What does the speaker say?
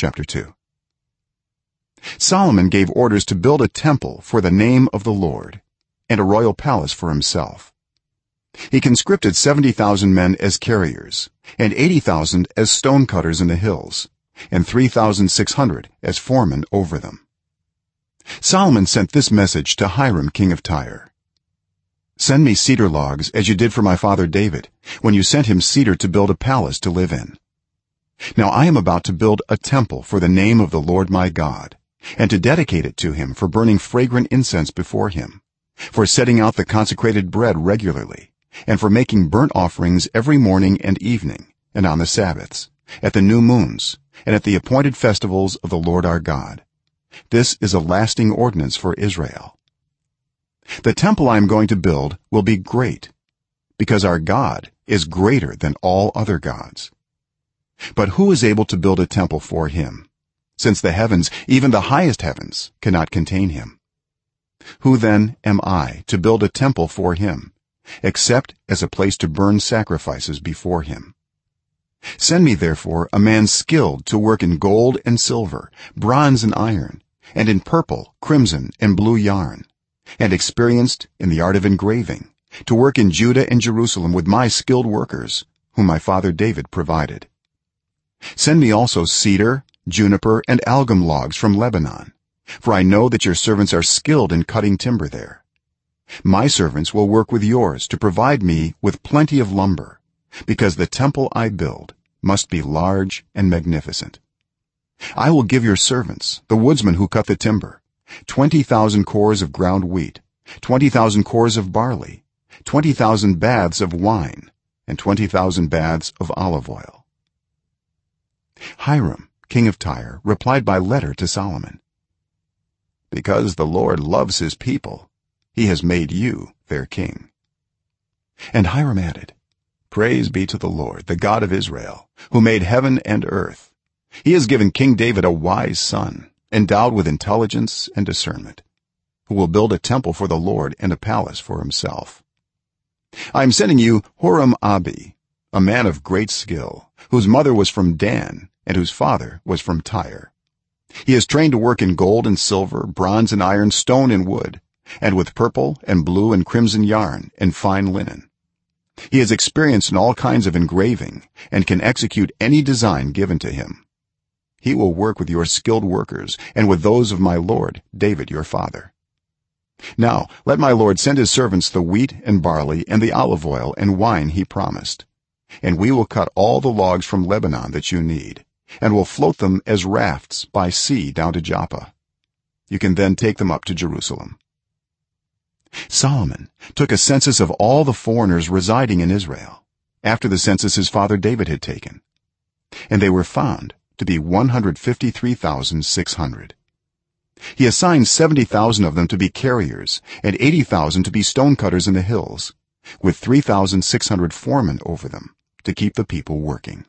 chapter 2 solomon gave orders to build a temple for the name of the lord and a royal palace for himself. He conscripted 70000 men as carriers and 80000 as stone cutters in the hills and 3600 as foremen over them. Solomon sent this message to hiram king of tyre. Send me cedar logs as you did for my father david when you sent him cedar to build a palace to live in now i am about to build a temple for the name of the lord my god and to dedicate it to him for burning fragrant incense before him for setting out the consecrated bread regularly and for making burnt offerings every morning and evening and on the sabbaths at the new moons and at the appointed festivals of the lord our god. This is a lasting ordinance for israel. The temple i am going to build will be great because our god is greater than all other gods but who is able to build a temple for him? Since the heavens even the highest heavens cannot contain him. Who then am i to build a temple for him except as a place to burn sacrifices before him? Send me therefore a man skilled to work in gold and silver bronze and iron and in purple crimson and blue yarn and experienced in the art of engraving to work in judah and jerusalem with my skilled workers whom my father david provided send me also cedar juniper and algum logs from lebanon for i know that your servants are skilled in cutting timber there. My servants will work with yours to provide me with plenty of lumber because the temple i build must be large and magnificent. I will give your servants the woodsmen who cut the timber 20000 cors of ground wheat 20000 cors of barley 20000 baths of wine and 20000 baths of olive oil hiram king of tyre replied by letter to solomon because the lord loves his people he has made you their king. And hiram added praise be to the lord the god of israel who made heaven and earth. He has given king david a wise son endowed with intelligence and discernment who will build a temple for the lord and a palace for himself. I am sending you huram-abi a man of great skill whose mother was from dan and whose father was from tyre. He is trained to work in gold and silver bronze and iron stone and wood and with purple and blue and crimson yarn and fine linen. He is experienced in all kinds of engraving and can execute any design given to him. He will work with your skilled workers and with those of my lord david your father. Now let my lord send his servants the wheat and barley and the olive oil and wine he promised and we will cut all the logs from lebanon that you need and will float them as rafts by sea down to joppa. You can then take them up to jerusalem. Solomon took a census of all the foreigners residing in israel after the census his father david had taken and they were found to be 153600 he assigned 70000 of them to be carriers and 80000 to be stonecutters in the hills with 3600 foremen over them to keep the people working